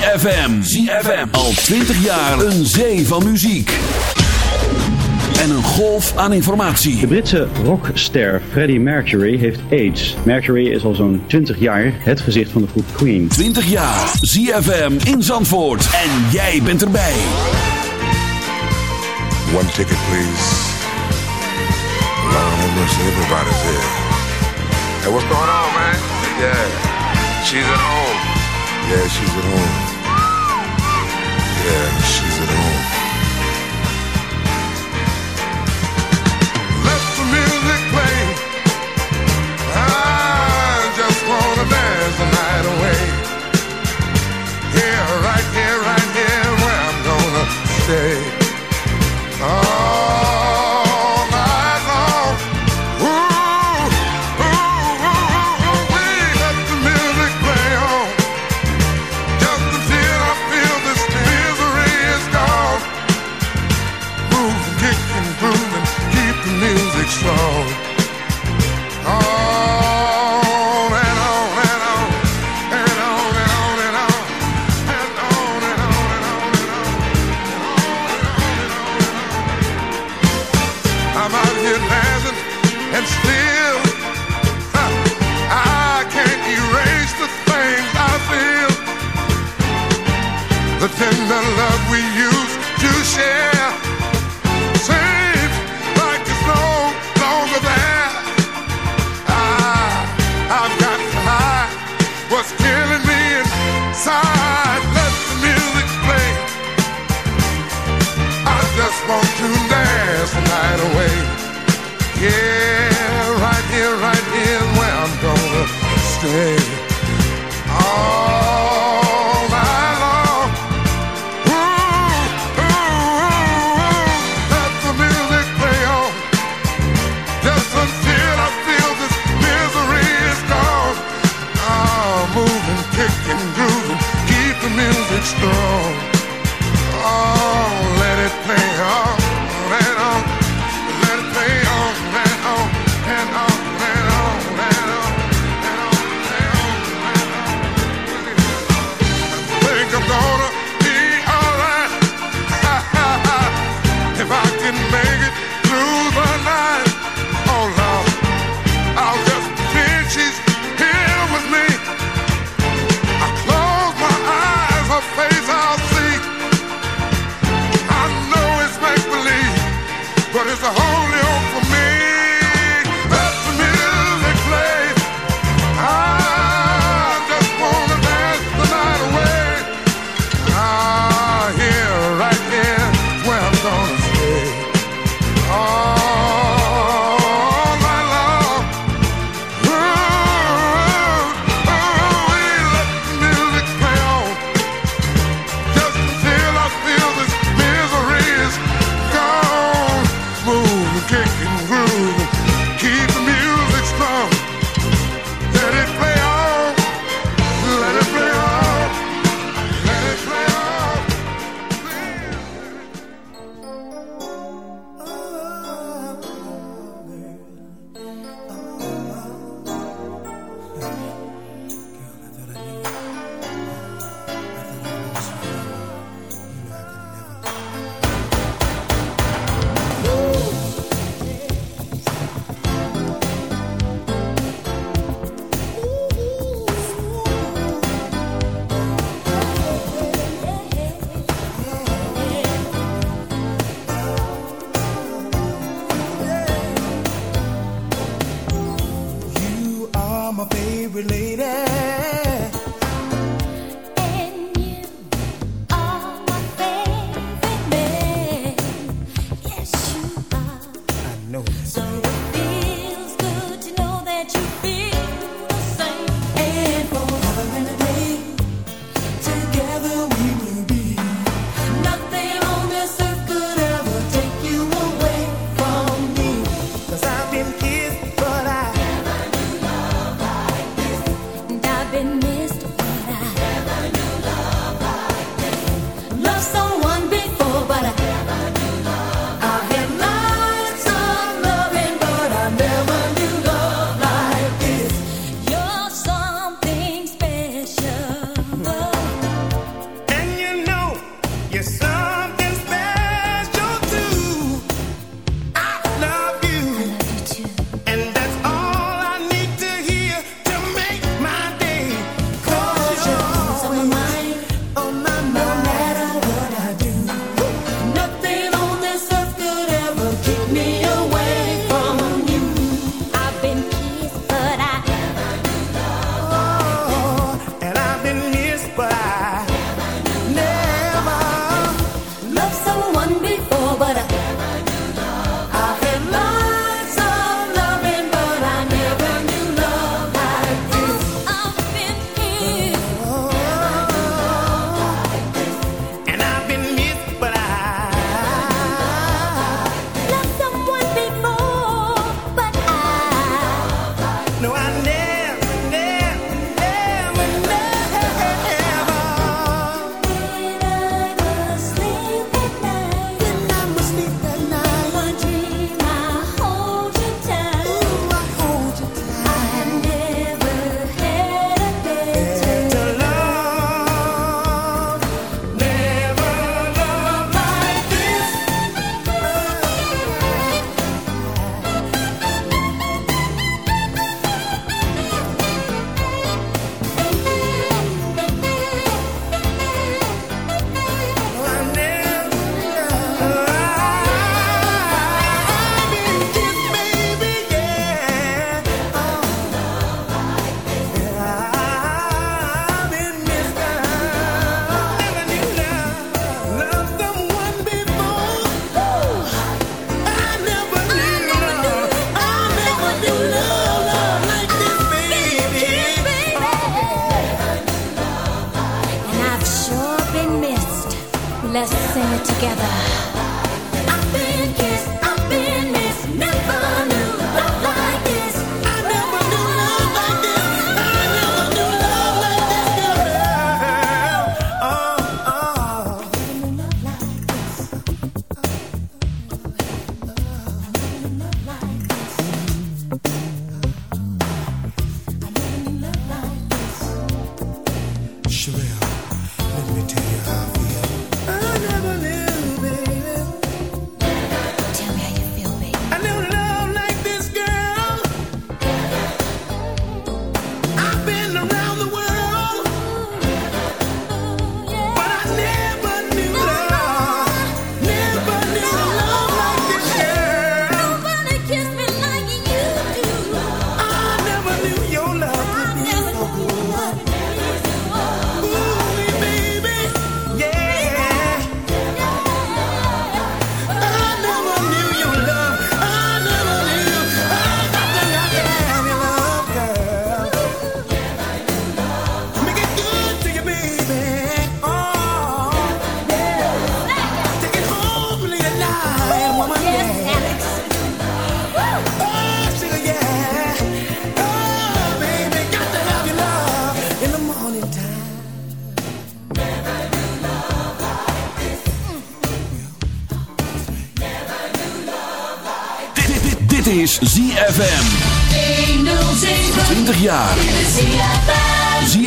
ZFM. ZFM. Al 20 jaar een zee van muziek. En een golf aan informatie. De Britse rockster Freddie Mercury heeft AIDS. Mercury is al zo'n 20 jaar het gezicht van de groep Queen. 20 jaar. ZFM in Zandvoort. En jij bent erbij. One ticket please. Long mercy, everybody's here. Hey, what's going on, man? Yeah, she's at home. Yeah, she's at home. Yeah, she's at home.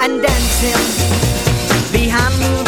and dancing. Behind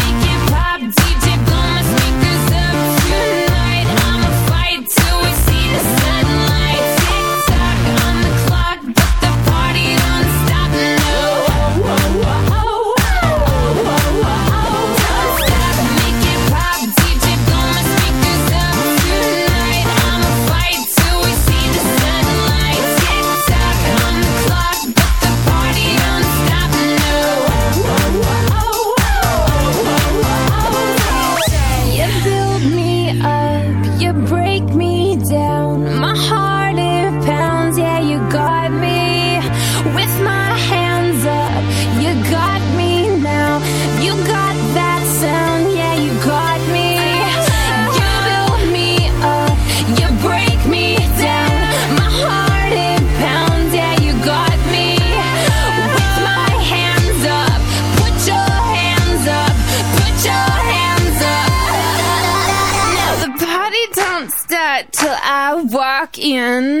and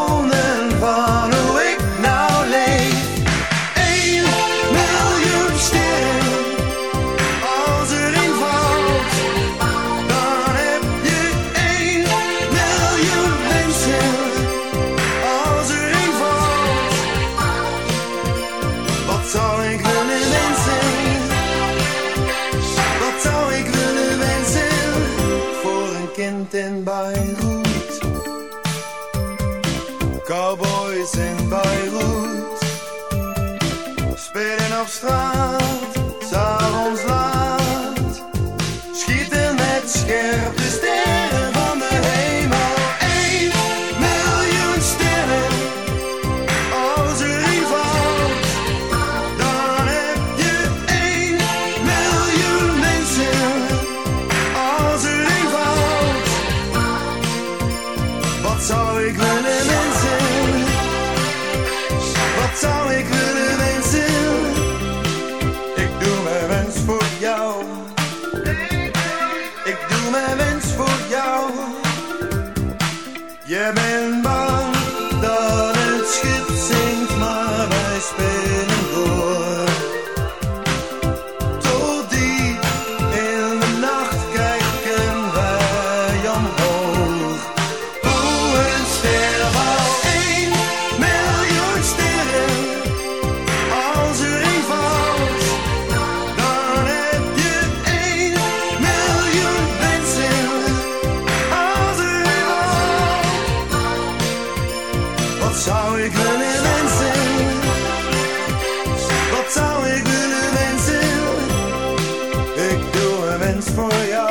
Doe een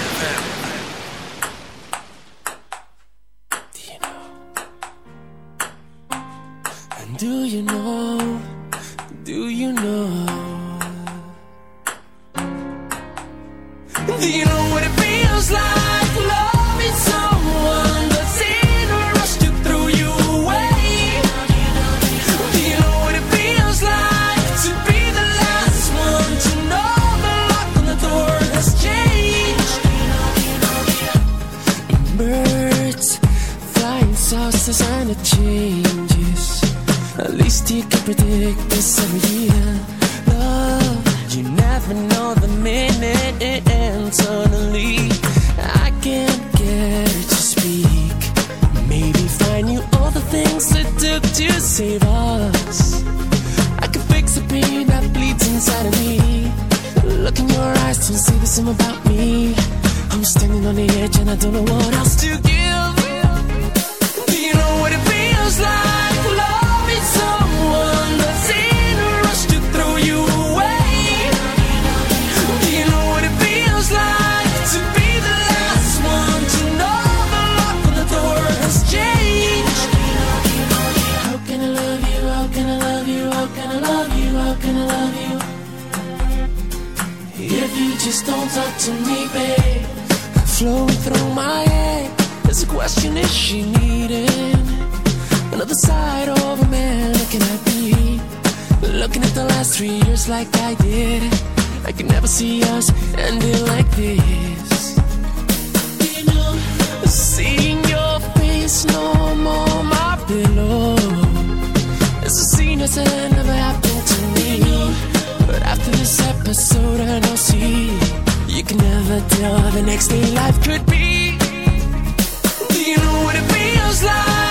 save us. I can fix the pain that bleeds inside of me. Look in your eyes, don't see the same about me. I'm standing on the edge and I don't know what else to give. last three years like I did. I could never see us ending like this. You know, seeing your face no more, my pillow. It's a scene that never happened to me. But after this episode, I know see you can never tell the next day life could be. Do you know what it feels like?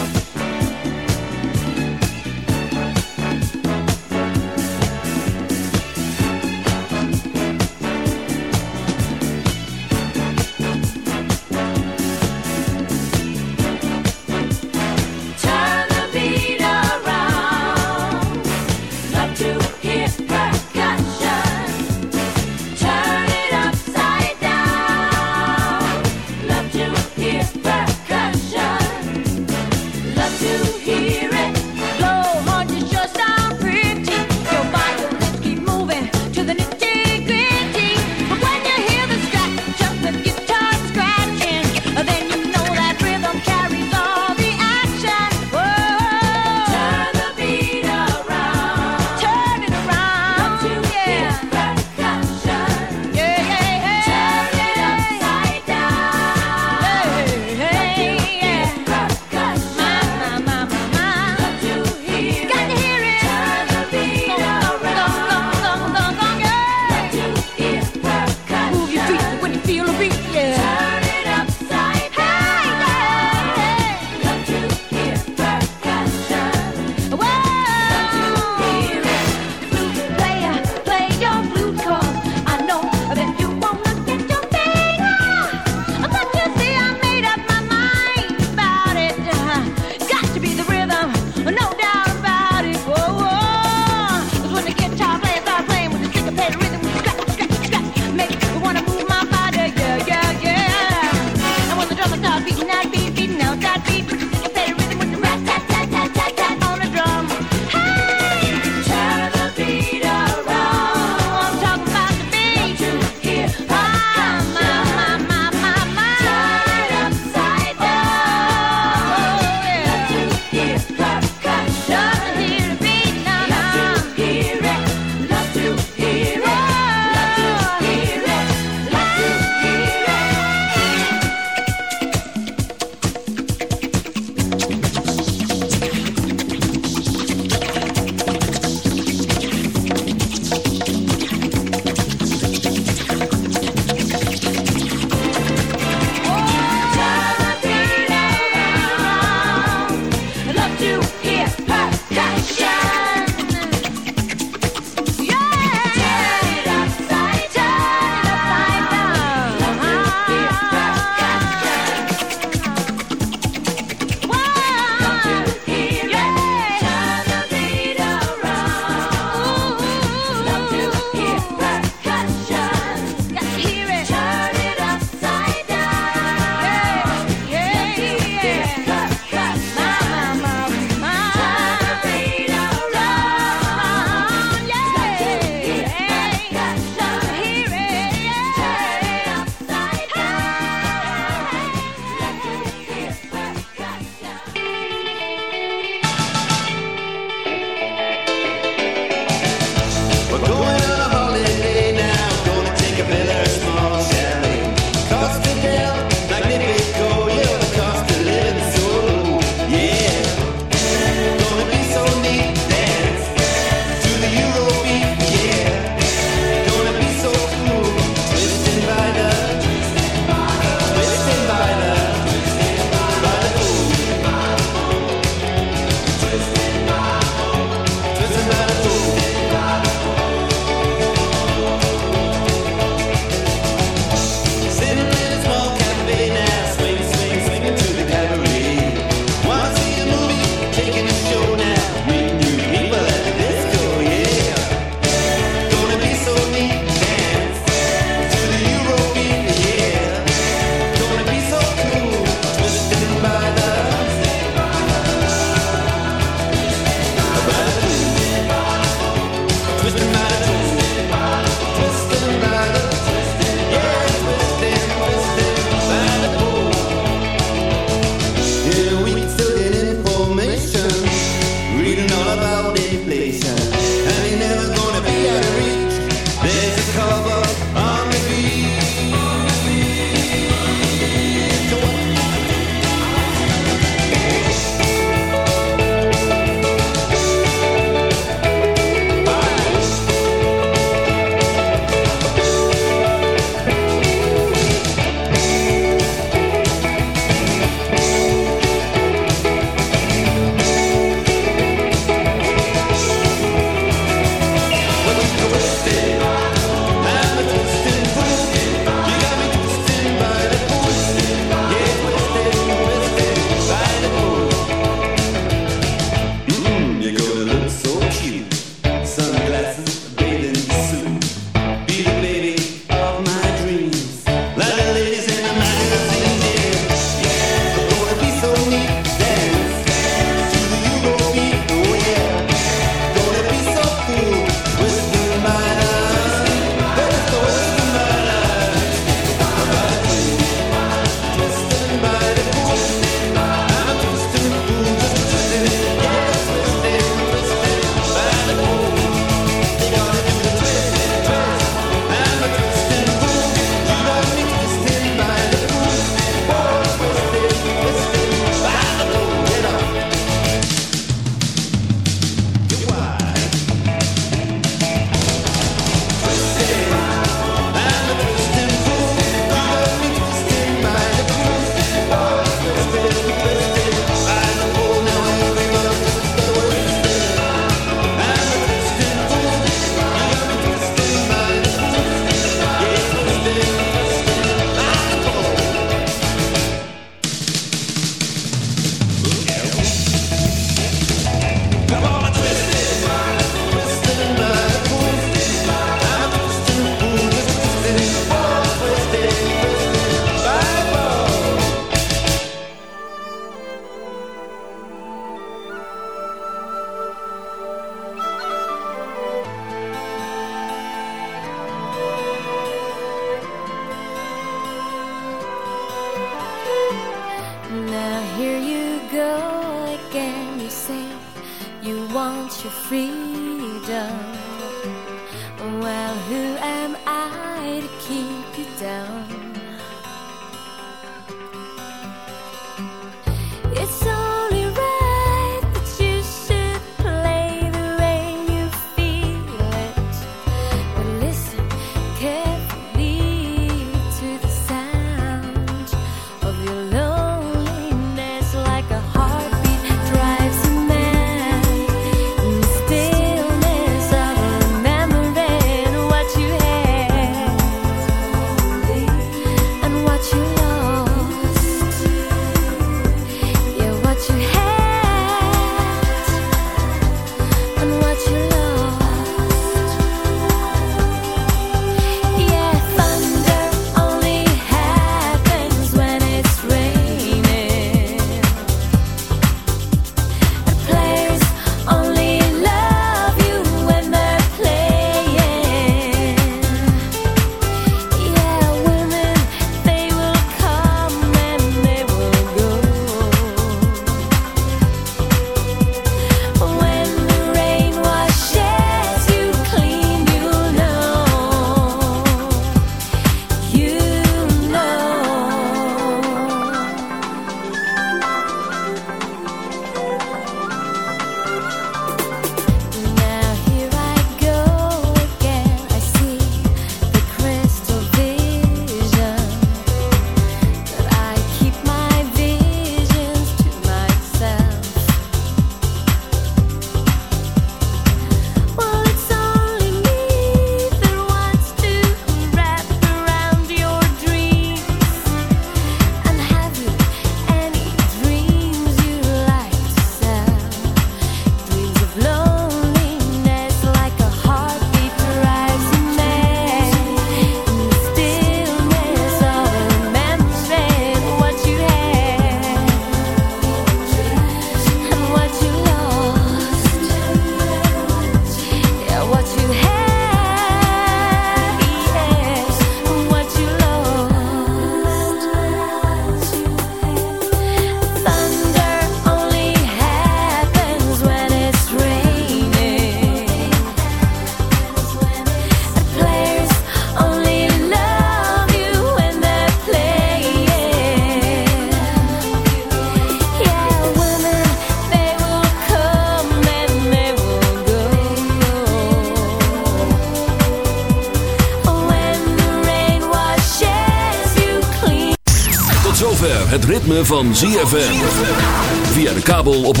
Ritme van ZFM. Via de kabel op 104.5.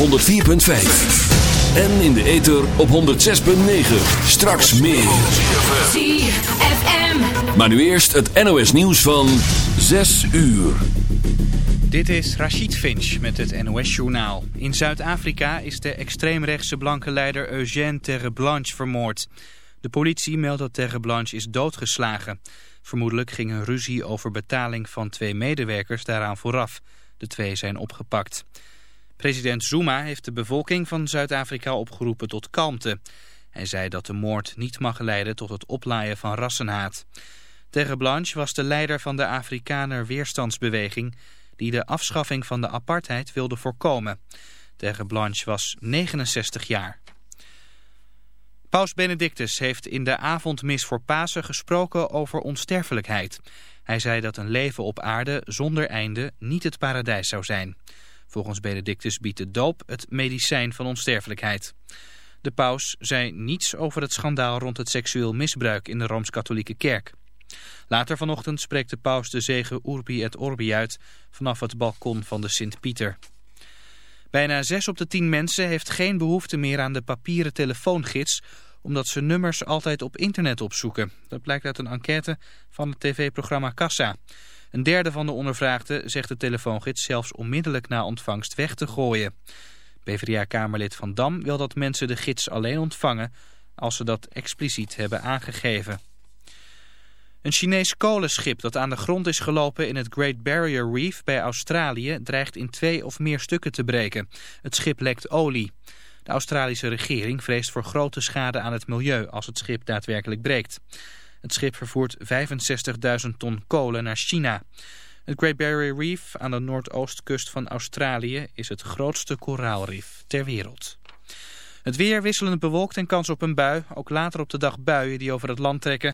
En in de ether op 106.9. Straks meer. ZFM. Maar nu eerst het NOS nieuws van 6 uur. Dit is Rachid Finch met het NOS-journaal. In Zuid-Afrika is de extreemrechtse blanke leider Eugène Terreblanche vermoord. De politie meldt dat Terreblanche is doodgeslagen. Vermoedelijk ging een ruzie over betaling van twee medewerkers daaraan vooraf. De twee zijn opgepakt. President Zuma heeft de bevolking van Zuid-Afrika opgeroepen tot kalmte. Hij zei dat de moord niet mag leiden tot het oplaaien van rassenhaat. Terreblanche was de leider van de Afrikaner Weerstandsbeweging... die de afschaffing van de apartheid wilde voorkomen. Terreblanche was 69 jaar. Paus Benedictus heeft in de avondmis voor Pasen gesproken over onsterfelijkheid. Hij zei dat een leven op aarde zonder einde niet het paradijs zou zijn. Volgens Benedictus biedt de doop het medicijn van onsterfelijkheid. De paus zei niets over het schandaal rond het seksueel misbruik in de Rooms-Katholieke Kerk. Later vanochtend spreekt de paus de zegen Urbi et Orbi uit vanaf het balkon van de Sint-Pieter. Bijna 6 op de 10 mensen heeft geen behoefte meer aan de papieren telefoongids omdat ze nummers altijd op internet opzoeken. Dat blijkt uit een enquête van het tv-programma Kassa. Een derde van de ondervraagden zegt de telefoongids zelfs onmiddellijk na ontvangst weg te gooien. PvdA-kamerlid Van Dam wil dat mensen de gids alleen ontvangen als ze dat expliciet hebben aangegeven. Een Chinees kolenschip dat aan de grond is gelopen in het Great Barrier Reef bij Australië dreigt in twee of meer stukken te breken. Het schip lekt olie. De Australische regering vreest voor grote schade aan het milieu als het schip daadwerkelijk breekt. Het schip vervoert 65.000 ton kolen naar China. Het Great Barrier Reef aan de noordoostkust van Australië is het grootste koraalrif ter wereld. Het weer wisselend bewolkt en kans op een bui. Ook later op de dag buien die over het land trekken.